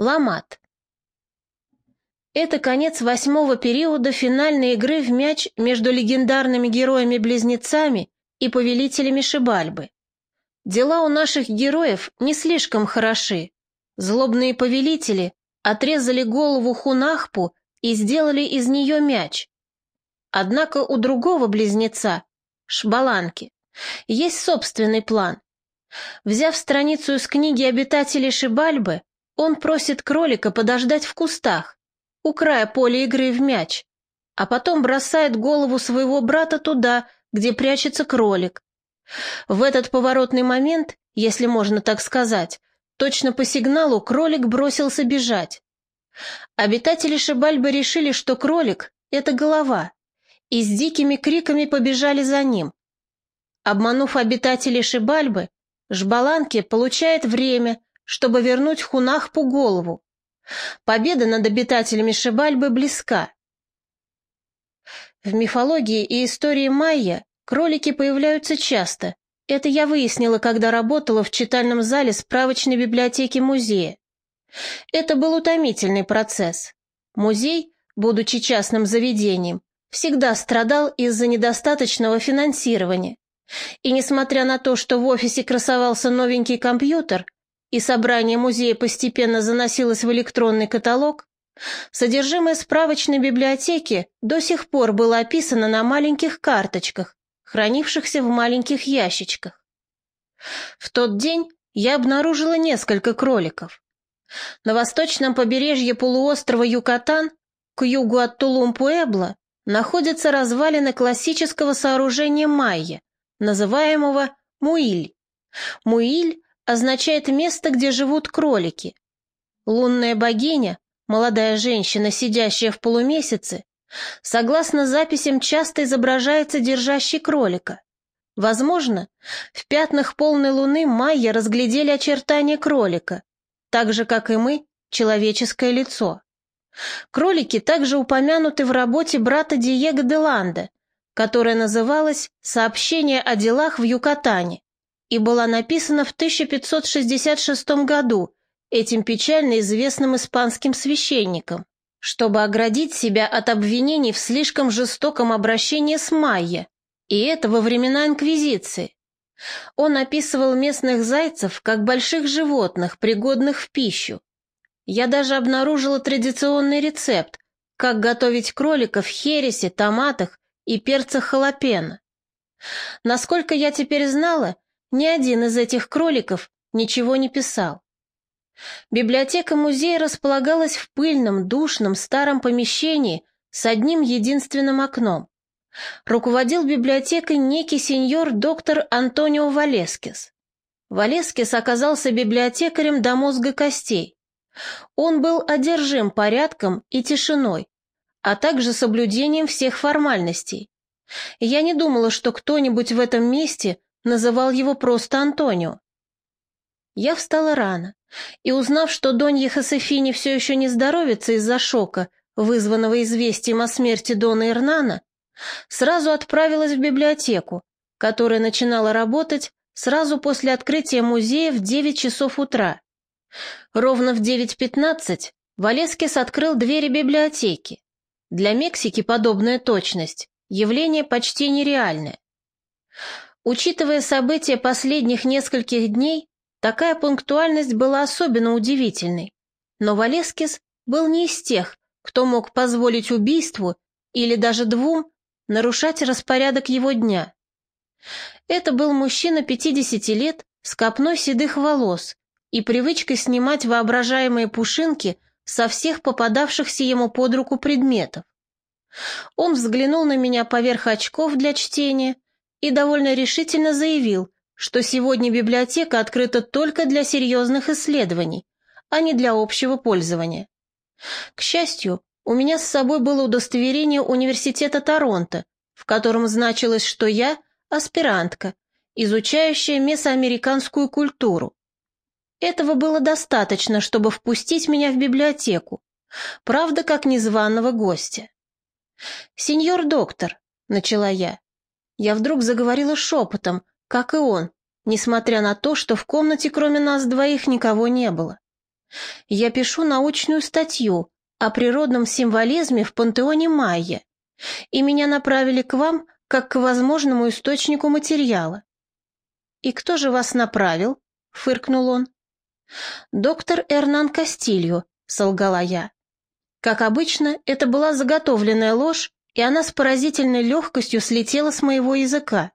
Ламат. Это конец восьмого периода финальной игры в мяч между легендарными героями-близнецами и повелителями Шибальбы. Дела у наших героев не слишком хороши. Злобные повелители отрезали голову Хунахпу и сделали из нее мяч. Однако у другого близнеца, Шбаланки, есть собственный план. Взяв страницу из книги обитателей Шибальбы, он просит кролика подождать в кустах, у края поля игры в мяч, а потом бросает голову своего брата туда, где прячется кролик. В этот поворотный момент, если можно так сказать, точно по сигналу кролик бросился бежать. Обитатели Шибальбы решили, что кролик — это голова, и с дикими криками побежали за ним. Обманув обитателей Шибальбы, Жбаланки получает время, чтобы вернуть Хунахпу голову. Победа над обитателями Шибальбы близка. В мифологии и истории майя кролики появляются часто. Это я выяснила, когда работала в читальном зале справочной библиотеки музея. Это был утомительный процесс. Музей, будучи частным заведением, всегда страдал из-за недостаточного финансирования. И несмотря на то, что в офисе красовался новенький компьютер, и собрание музея постепенно заносилось в электронный каталог, содержимое справочной библиотеки до сих пор было описано на маленьких карточках, хранившихся в маленьких ящичках. В тот день я обнаружила несколько кроликов. На восточном побережье полуострова Юкатан, к югу от Тулум-Пуэбло, находятся развалины классического сооружения майя, называемого Муиль. Муиль означает место, где живут кролики. Лунная богиня, молодая женщина, сидящая в полумесяце, согласно записям, часто изображается держащей кролика. Возможно, в пятнах полной луны майя разглядели очертания кролика, так же, как и мы, человеческое лицо. Кролики также упомянуты в работе брата Диего де Ланда, которая называлась «Сообщение о делах в Юкатане» и была написана в 1566 году этим печально известным испанским священником, чтобы оградить себя от обвинений в слишком жестоком обращении с майя, и это во времена Инквизиции. Он описывал местных зайцев как больших животных, пригодных в пищу. Я даже обнаружила традиционный рецепт, как готовить кроликов в хересе, томатах и перцах халапено. Насколько я теперь знала, ни один из этих кроликов ничего не писал. Библиотека музея располагалась в пыльном, душном, старом помещении с одним единственным окном. Руководил библиотекой некий сеньор доктор Антонио Валескес. Валескес оказался библиотекарем до мозга костей. Он был одержим порядком и тишиной, а также соблюдением всех формальностей. Я не думала, что кто-нибудь в этом месте называл его просто Антонио. Я встала рано, и, узнав, что Донья Хосефини все еще не здоровится из-за шока, вызванного известием о смерти Дона Ирнана, сразу отправилась в библиотеку, которая начинала работать сразу после открытия музея в 9 часов утра. Ровно в 9.15 Валескис открыл двери библиотеки. Для Мексики подобная точность – явление почти нереальное. Учитывая события последних нескольких дней, такая пунктуальность была особенно удивительной. Но Валескис был не из тех, кто мог позволить убийству или даже двум нарушать распорядок его дня. Это был мужчина 50 лет с копной седых волос и привычкой снимать воображаемые пушинки со всех попадавшихся ему под руку предметов. Он взглянул на меня поверх очков для чтения и довольно решительно заявил, что сегодня библиотека открыта только для серьезных исследований, а не для общего пользования. К счастью, у меня с собой было удостоверение университета Торонто, в котором значилось, что я аспирантка, изучающая месоамериканскую культуру. Этого было достаточно, чтобы впустить меня в библиотеку, правда, как незваного гостя. «Сеньор доктор», — начала я, я вдруг заговорила шепотом, как и он, несмотря на то, что в комнате кроме нас двоих никого не было. Я пишу научную статью о природном символизме в пантеоне майя, и меня направили к вам как к возможному источнику материала. «И кто же вас направил?» — фыркнул он. «Доктор Эрнан Кастилью», — солгала я. Как обычно, это была заготовленная ложь, и она с поразительной легкостью слетела с моего языка.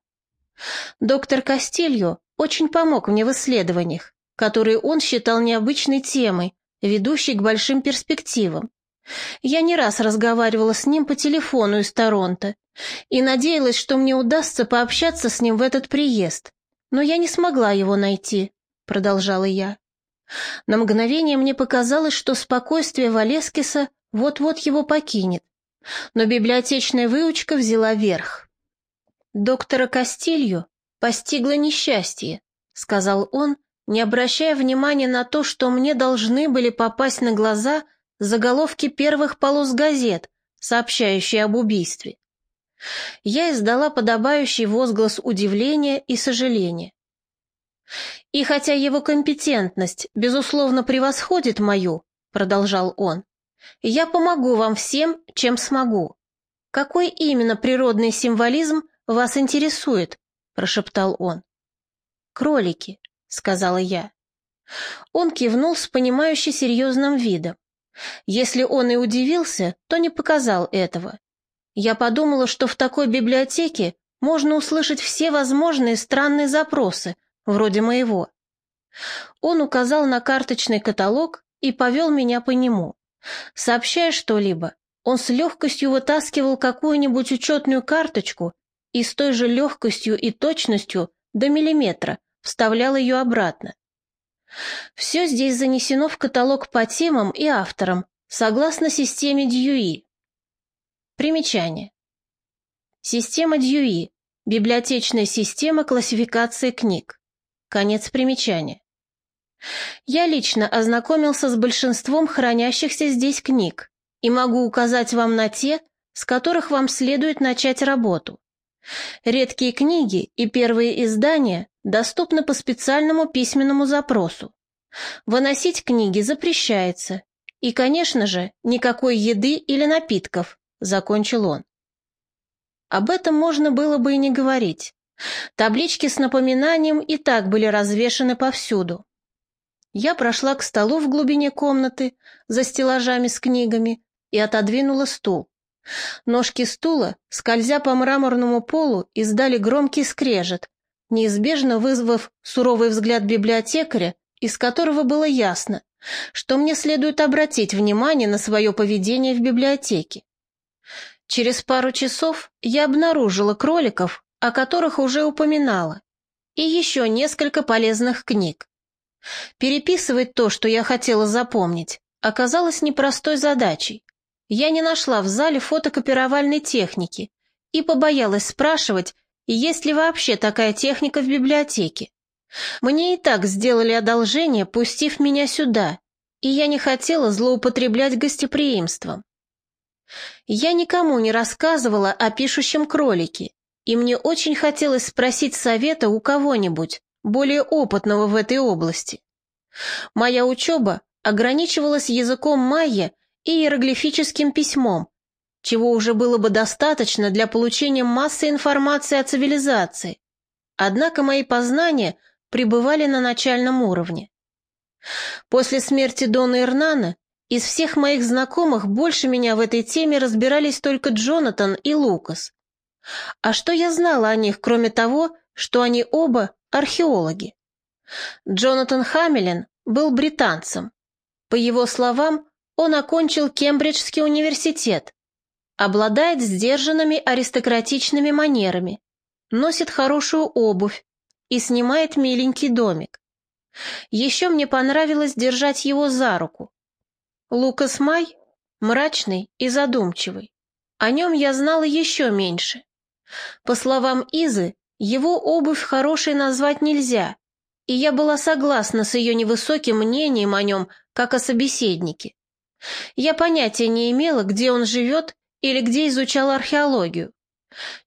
Доктор Кастильо очень помог мне в исследованиях, которые он считал необычной темой, ведущей к большим перспективам. Я не раз разговаривала с ним по телефону из Торонто и надеялась, что мне удастся пообщаться с ним в этот приезд, но я не смогла его найти, продолжала я. На мгновение мне показалось, что спокойствие Валескиса вот-вот его покинет, но библиотечная выучка взяла верх. «Доктора Кастилью постигло несчастье», — сказал он, не обращая внимания на то, что мне должны были попасть на глаза заголовки первых полос газет, сообщающие об убийстве. Я издала подобающий возглас удивления и сожаления. «И хотя его компетентность, безусловно, превосходит мою», — продолжал он, — «я помогу вам всем, чем смогу. Какой именно природный символизм вас интересует?» — прошептал он. «Кролики», — сказала я. Он кивнул с понимающе серьезным видом. Если он и удивился, то не показал этого. Я подумала, что в такой библиотеке можно услышать все возможные странные запросы, вроде моего. Он указал на карточный каталог и повел меня по нему. Сообщая что-либо, он с легкостью вытаскивал какую-нибудь учетную карточку и с той же легкостью и точностью до миллиметра вставлял ее обратно. Все здесь занесено в каталог по темам и авторам, согласно системе Дьюи. Примечание. Система Дьюи – библиотечная система классификации книг. Конец примечания. Я лично ознакомился с большинством хранящихся здесь книг и могу указать вам на те, с которых вам следует начать работу. Редкие книги и первые издания доступны по специальному письменному запросу. Выносить книги запрещается. И, конечно же, никакой еды или напитков, закончил он. Об этом можно было бы и не говорить. Таблички с напоминанием и так были развешаны повсюду. Я прошла к столу в глубине комнаты, за стеллажами с книгами, и отодвинула стул. Ножки стула, скользя по мраморному полу, издали громкий скрежет, неизбежно вызвав суровый взгляд библиотекаря, из которого было ясно, что мне следует обратить внимание на свое поведение в библиотеке. Через пару часов я обнаружила кроликов, о которых уже упоминала, и еще несколько полезных книг. Переписывать то, что я хотела запомнить, оказалось непростой задачей. Я не нашла в зале фотокопировальной техники и побоялась спрашивать, есть ли вообще такая техника в библиотеке. Мне и так сделали одолжение, пустив меня сюда, и я не хотела злоупотреблять гостеприимством. Я никому не рассказывала о пишущем кролике, и мне очень хотелось спросить совета у кого-нибудь, более опытного в этой области. Моя учеба ограничивалась языком майя и иероглифическим письмом, чего уже было бы достаточно для получения массы информации о цивилизации. Однако мои познания пребывали на начальном уровне. После смерти Дона Ирнана из всех моих знакомых больше меня в этой теме разбирались только Джонатан и Лукас. А что я знала о них, кроме того, что они оба археологи? Джонатан Хамилен был британцем. По его словам, он окончил Кембриджский университет, обладает сдержанными аристократичными манерами, носит хорошую обувь и снимает миленький домик. Еще мне понравилось держать его за руку. Лукас Май мрачный и задумчивый. О нем я знала еще меньше. По словам Изы, его обувь хорошей назвать нельзя, и я была согласна с ее невысоким мнением о нем, как о собеседнике. Я понятия не имела, где он живет или где изучал археологию.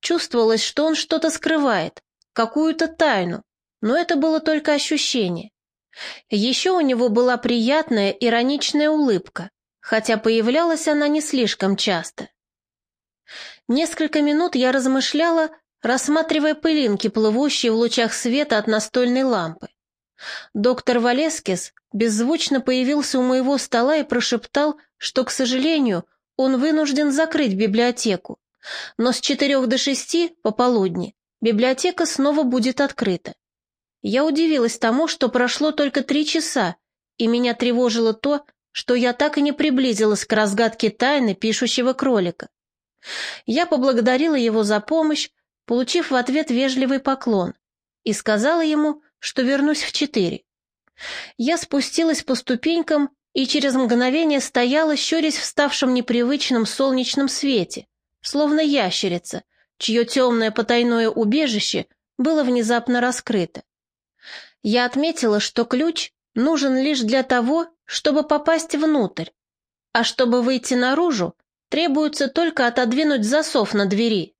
Чувствовалось, что он что-то скрывает, какую-то тайну, но это было только ощущение. Еще у него была приятная ироничная улыбка, хотя появлялась она не слишком часто. Несколько минут я размышляла, рассматривая пылинки, плывущие в лучах света от настольной лампы. Доктор Валескис беззвучно появился у моего стола и прошептал, что, к сожалению, он вынужден закрыть библиотеку, но с четырех до шести пополудни библиотека снова будет открыта. Я удивилась тому, что прошло только три часа, и меня тревожило то, что я так и не приблизилась к разгадке тайны пишущего кролика. Я поблагодарила его за помощь, получив в ответ вежливый поклон, и сказала ему, что вернусь в четыре. Я спустилась по ступенькам и через мгновение стояла, щурясь в ставшем непривычном солнечном свете, словно ящерица, чье темное потайное убежище было внезапно раскрыто. Я отметила, что ключ нужен лишь для того, чтобы попасть внутрь, а чтобы выйти наружу, требуется только отодвинуть засов на двери.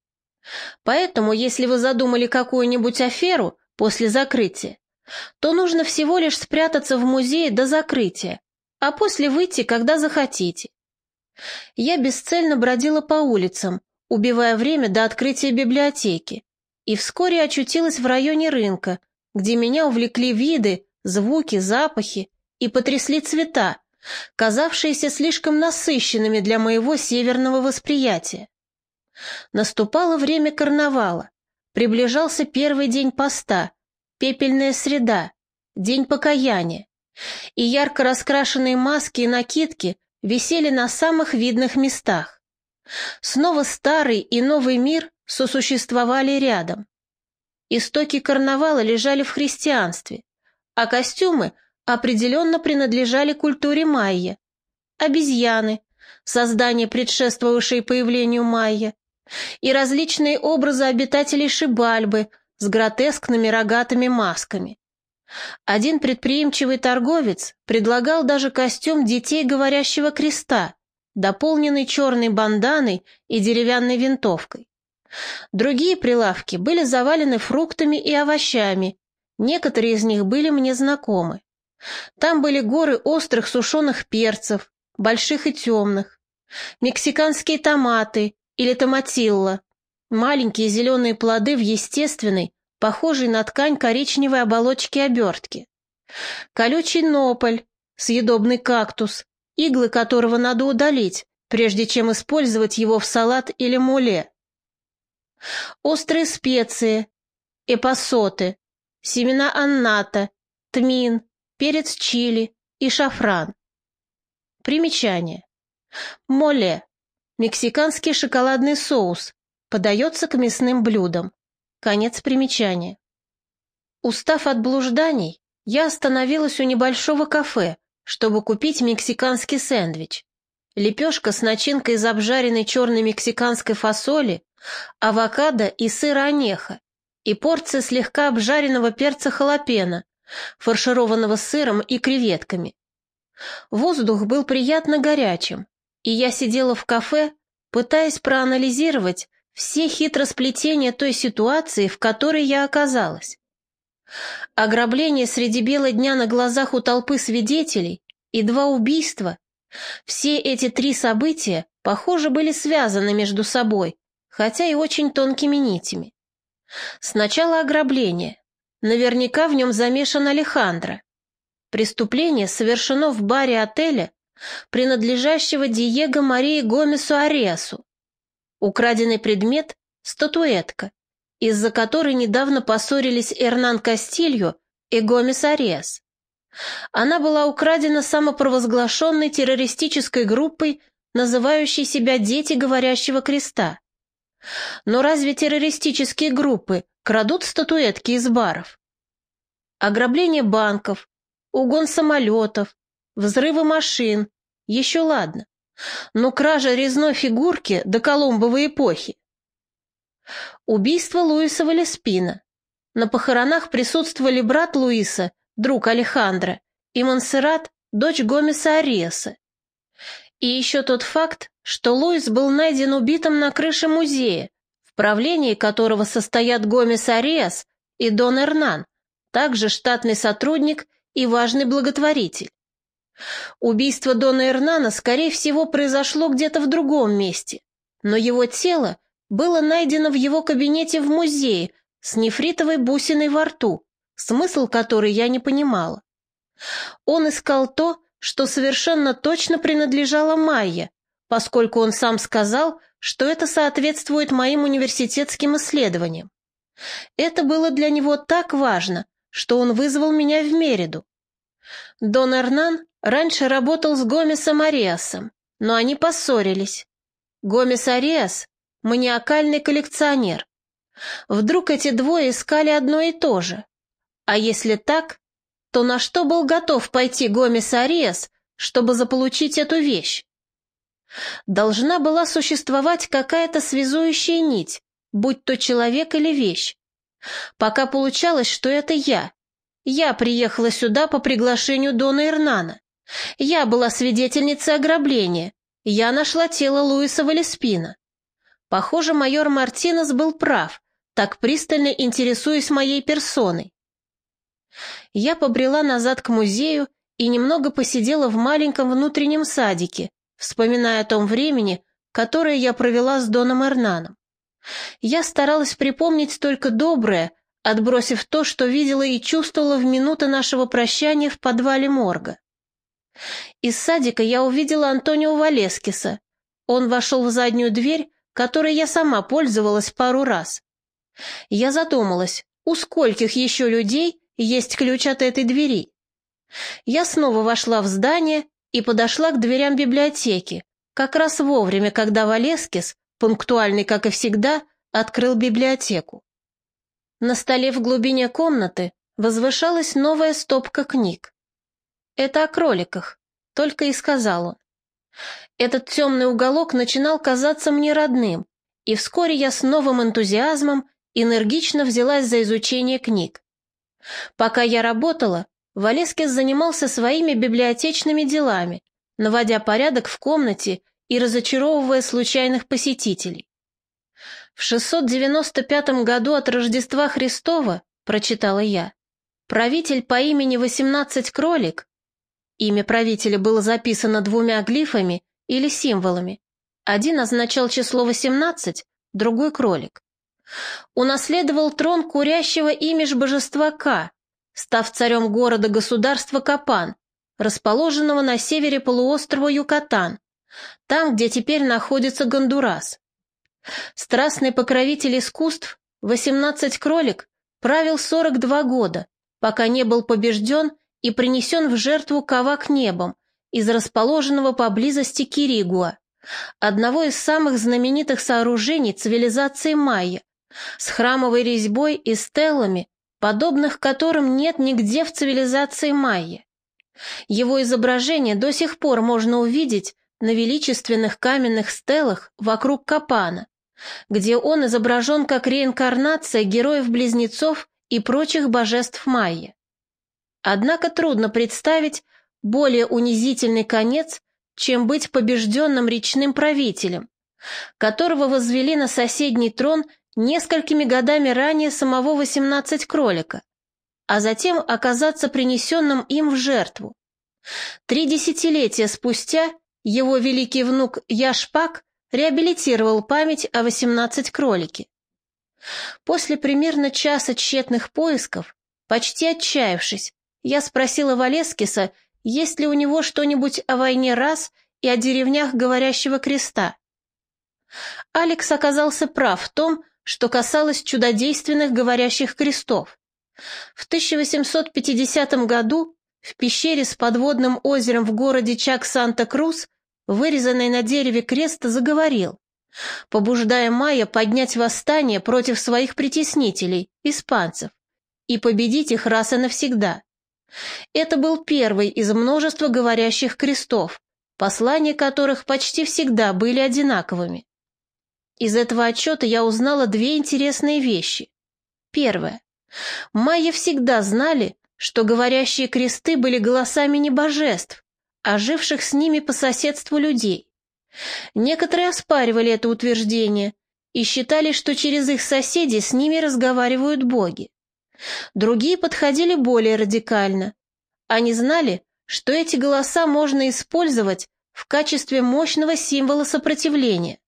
Поэтому, если вы задумали какую-нибудь аферу после закрытия, то нужно всего лишь спрятаться в музее до закрытия, а после выйти, когда захотите. Я бесцельно бродила по улицам, убивая время до открытия библиотеки, и вскоре очутилась в районе рынка, где меня увлекли виды, звуки, запахи и потрясли цвета, казавшиеся слишком насыщенными для моего северного восприятия. Наступало время карнавала, приближался первый день поста, пепельная среда, день покаяния, и ярко раскрашенные маски и накидки висели на самых видных местах. Снова старый и новый мир сосуществовали рядом. Истоки карнавала лежали в христианстве, а костюмы определенно принадлежали культуре майя. Обезьяны, создание, предшествовавшее появлению майя, и различные образы обитателей Шибальбы с гротескными рогатыми масками. Один предприимчивый торговец предлагал даже костюм детей говорящего креста, дополненный черной банданой и деревянной винтовкой. Другие прилавки были завалены фруктами и овощами, некоторые из них были мне знакомы. Там были горы острых сушеных перцев, больших и темных, мексиканские томаты или томатилла, маленькие зеленые плоды в естественной, похожей на ткань коричневой оболочки обертки, колючий нополь, съедобный кактус, иглы которого надо удалить, прежде чем использовать его в салат или муле. Острые специи, эпосоты, семена анната, тмин, перец чили и шафран. Примечание. Моле. Мексиканский шоколадный соус. Подается к мясным блюдам. Конец примечания. Устав от блужданий, я остановилась у небольшого кафе, чтобы купить мексиканский сэндвич. Лепешка с начинкой из обжаренной черной мексиканской фасоли авокадо и сыра онеха, и порция слегка обжаренного перца халапено, фаршированного сыром и креветками. Воздух был приятно горячим, и я сидела в кафе, пытаясь проанализировать все хитросплетения той ситуации, в которой я оказалась. Ограбление среди бела дня на глазах у толпы свидетелей и два убийства. Все эти три события, похоже, были связаны между собой, хотя и очень тонкими нитями. Сначала ограбление. Наверняка в нем замешан Алехандро. Преступление совершено в баре отеля, принадлежащего Диего Марии Гомесу Ариасу. Украденный предмет – статуэтка, из-за которой недавно поссорились Эрнан Кастильо и Гомес Ариас. Она была украдена самопровозглашенной террористической группой, называющей себя «Дети говорящего креста». Но разве террористические группы крадут статуэтки из баров? Ограбление банков, угон самолетов, взрывы машин, еще ладно. Но кража резной фигурки до Колумбовой эпохи. Убийство Луиса Валеспина. На похоронах присутствовали брат Луиса, друг Алехандро, и Монсеррат, дочь Гомеса Ариеса. И еще тот факт, что Луис был найден убитым на крыше музея, в правлении которого состоят Гомес Ариас и Дон Эрнан, также штатный сотрудник и важный благотворитель. Убийство Дона Эрнана, скорее всего, произошло где-то в другом месте, но его тело было найдено в его кабинете в музее с нефритовой бусиной во рту, смысл которой я не понимала. Он искал то, что совершенно точно принадлежало Майе, поскольку он сам сказал, что это соответствует моим университетским исследованиям. Это было для него так важно, что он вызвал меня в Мериду. Дон Эрнан раньше работал с Гомесом Ариасом, но они поссорились. Гомес Ариас – маниакальный коллекционер. Вдруг эти двое искали одно и то же. А если так, то на что был готов пойти Гомес Ариас, чтобы заполучить эту вещь? Должна была существовать какая-то связующая нить, будь то человек или вещь. Пока получалось, что это я. Я приехала сюда по приглашению Дона Эрнана. Я была свидетельницей ограбления. Я нашла тело Луиса Валеспина. Похоже, майор Мартинес был прав, так пристально интересуясь моей персоной. Я побрела назад к музею и немного посидела в маленьком внутреннем садике, вспоминая о том времени, которое я провела с Доном Эрнаном. Я старалась припомнить только доброе, отбросив то, что видела и чувствовала в минуты нашего прощания в подвале морга. Из садика я увидела Антонио Валескиса. Он вошел в заднюю дверь, которой я сама пользовалась пару раз. Я задумалась, у скольких еще людей есть ключ от этой двери. Я снова вошла в здание и подошла к дверям библиотеки, как раз вовремя, когда Валескис, пунктуальный, как и всегда, открыл библиотеку. На столе в глубине комнаты возвышалась новая стопка книг. «Это о кроликах», — только и сказал он. Этот темный уголок начинал казаться мне родным, и вскоре я с новым энтузиазмом энергично взялась за изучение книг. Пока я работала, Валескис занимался своими библиотечными делами, наводя порядок в комнате и разочаровывая случайных посетителей. В 695 году от Рождества Христова, прочитала я, правитель по имени 18 Кролик, имя правителя было записано двумя глифами или символами, один означал число 18, другой кролик, унаследовал трон курящего имидж божества Ка, став царем города-государства Капан, расположенного на севере полуострова Юкатан, там, где теперь находится Гондурас. Страстный покровитель искусств, 18 кролик, правил 42 года, пока не был побежден и принесен в жертву Кавак небом из расположенного поблизости Киригуа, одного из самых знаменитых сооружений цивилизации майя, с храмовой резьбой и стеллами, подобных которым нет нигде в цивилизации майя. Его изображение до сих пор можно увидеть на величественных каменных стелах вокруг Капана, где он изображен как реинкарнация героев-близнецов и прочих божеств майя. Однако трудно представить более унизительный конец, чем быть побежденным речным правителем, которого возвели на соседний трон несколькими годами ранее самого 18 кролика, а затем оказаться принесенным им в жертву. Три десятилетия спустя его великий внук Яшпак реабилитировал память о 18 кролике. После примерно часа тщетных поисков, почти отчаявшись, я спросила Валескиса, есть ли у него что-нибудь о войне раз и о деревнях говорящего креста. Алекс оказался прав в том, что касалось чудодейственных говорящих крестов. В 1850 году в пещере с подводным озером в городе Чак-Санта-Крус вырезанный на дереве крест заговорил, побуждая Майя поднять восстание против своих притеснителей, испанцев, и победить их раз и навсегда. Это был первый из множества говорящих крестов, послания которых почти всегда были одинаковыми. Из этого отчета я узнала две интересные вещи. Первое. Майя всегда знали, что говорящие кресты были голосами не божеств, а живших с ними по соседству людей. Некоторые оспаривали это утверждение и считали, что через их соседей с ними разговаривают боги. Другие подходили более радикально. Они знали, что эти голоса можно использовать в качестве мощного символа сопротивления.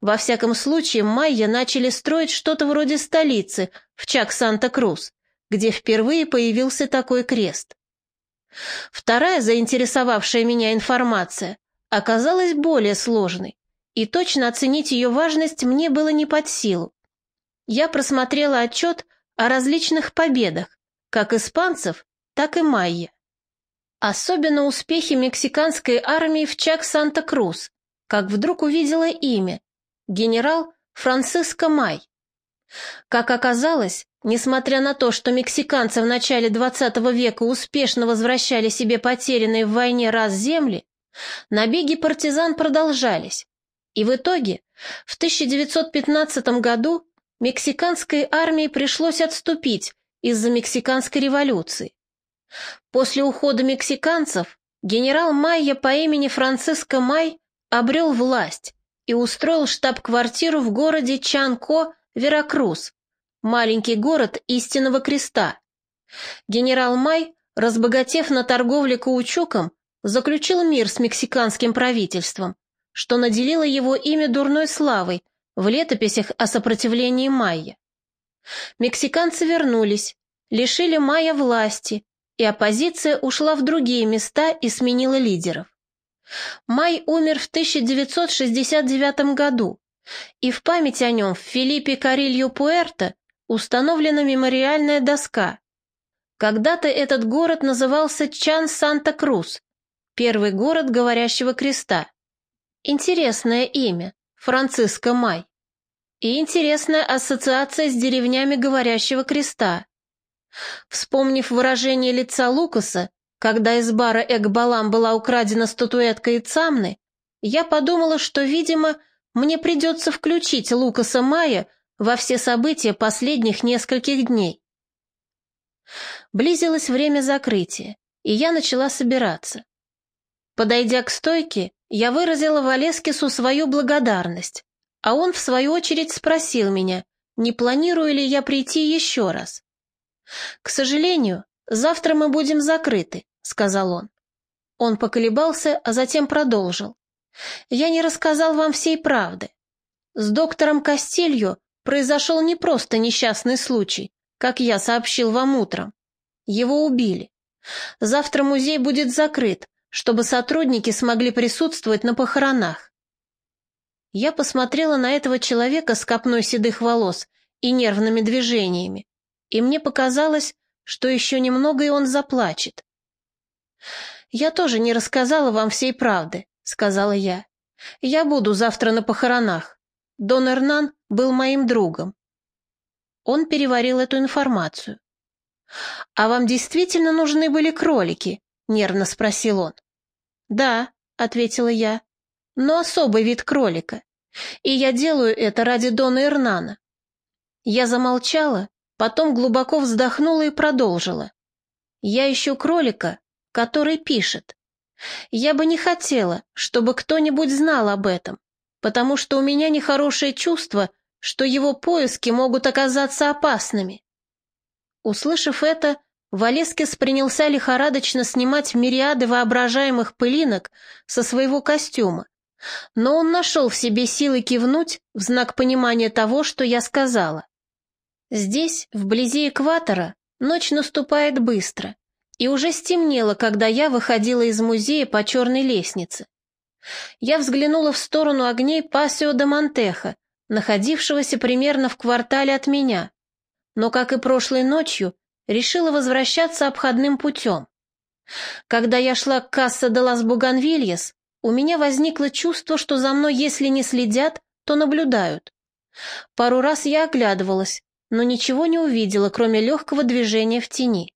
Во всяком случае, майя начали строить что-то вроде столицы в Чак-Санта-Крус, где впервые появился такой крест. Вторая заинтересовавшая меня информация оказалась более сложной, и точно оценить ее важность мне было не под силу. Я просмотрела отчет о различных победах, как испанцев, так и майя. Особенно успехи мексиканской армии в Чак-Санта-Крус, как вдруг увидела имя – генерал Франциско Май. Как оказалось, несмотря на то, что мексиканцы в начале XX века успешно возвращали себе потерянные в войне раз земли, набеги партизан продолжались, и в итоге в 1915 году мексиканской армии пришлось отступить из-за мексиканской революции. После ухода мексиканцев генерал Майя по имени Франциско Май обрел власть и устроил штаб-квартиру в городе Чанко, Веракрус, маленький город истинного креста. Генерал Май, разбогатев на торговле каучуком, заключил мир с мексиканским правительством, что наделило его имя дурной славой в летописях о сопротивлении майя. Мексиканцы вернулись, лишили майя власти, и оппозиция ушла в другие места и сменила лидеров. Май умер в 1969 году, и в память о нем в Филиппе Карилью Пуэрто установлена мемориальная доска. Когда-то этот город назывался Чан-Санта-Крус, первый город говорящего креста. Интересное имя, Франциско Май. И интересная ассоциация с деревнями говорящего креста. Вспомнив выражение лица Лукаса, когда из бара Экбалам была украдена статуэтка Ицамны, я подумала, что, видимо, мне придется включить Лукаса Мая во все события последних нескольких дней. Близилось время закрытия, и я начала собираться. Подойдя к стойке, я выразила Валескису свою благодарность, а он, в свою очередь, спросил меня, не планирую ли я прийти еще раз. «К сожалению, завтра мы будем закрыты», — сказал он. Он поколебался, а затем продолжил. «Я не рассказал вам всей правды. С доктором Костелью произошел не просто несчастный случай, как я сообщил вам утром. Его убили. Завтра музей будет закрыт, чтобы сотрудники смогли присутствовать на похоронах. Я посмотрела на этого человека с копной седых волос и нервными движениями, и мне показалось, что еще немного и он заплачет. «Я тоже не рассказала вам всей правды», — сказала я. «Я буду завтра на похоронах. Дон Эрнан был моим другом». Он переварил эту информацию. «А вам действительно нужны были кролики?» нервно спросил он. «Да», — ответила я, — «но особый вид кролика, и я делаю это ради Дона Эрнана». Я замолчала, потом глубоко вздохнула и продолжила. «Я ищу кролика, который пишет. Я бы не хотела, чтобы кто-нибудь знал об этом, потому что у меня нехорошее чувство, что его поиски могут оказаться опасными». Услышав это, Валескис принялся лихорадочно снимать мириады воображаемых пылинок со своего костюма, но он нашел в себе силы кивнуть в знак понимания того, что я сказала. Здесь, вблизи экватора, ночь наступает быстро, и уже стемнело, когда я выходила из музея по черной лестнице. Я взглянула в сторону огней Пасио де Монтеха, находившегося примерно в квартале от меня, но, как и прошлой ночью, решила возвращаться обходным путем. Когда я шла к Касса де лас Буганвильес, у меня возникло чувство, что за мной, если не следят, то наблюдают. Пару раз я оглядывалась, но ничего не увидела, кроме легкого движения в тени.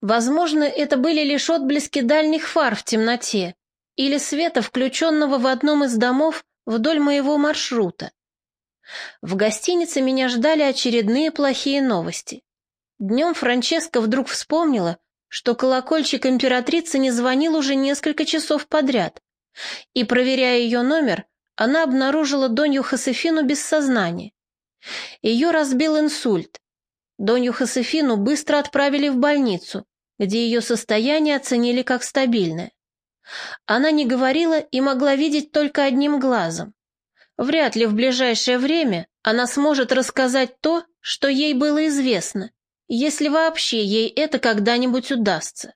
Возможно, это были лишь отблески дальних фар в темноте или света, включенного в одном из домов вдоль моего маршрута. В гостинице меня ждали очередные плохие новости. Днем Франческа вдруг вспомнила, что колокольчик императрицы не звонил уже несколько часов подряд, и, проверяя ее номер, она обнаружила Донью Хосефину без сознания. Ее разбил инсульт. Донью Хосефину быстро отправили в больницу, где ее состояние оценили как стабильное. Она не говорила и могла видеть только одним глазом. Вряд ли в ближайшее время она сможет рассказать то, что ей было известно, если вообще ей это когда-нибудь удастся.